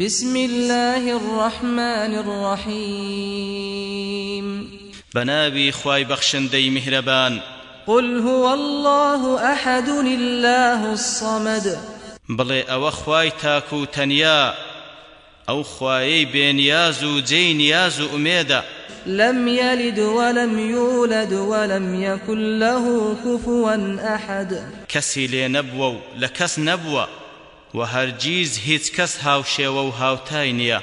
بسم الله الرحمن الرحيم بنابي خواي بخشندي مهربان قل هو الله أحد الله الصمد بلي أو خواي تاكو تنيا أو خواي بين يازو جين يازو أميدا لم يلد ولم يولد ولم يكن له كفوا أحد كسي لنبوو لكس نبوه و هەرگیز هیچ کەس هاوشێوە و هاوتای نییە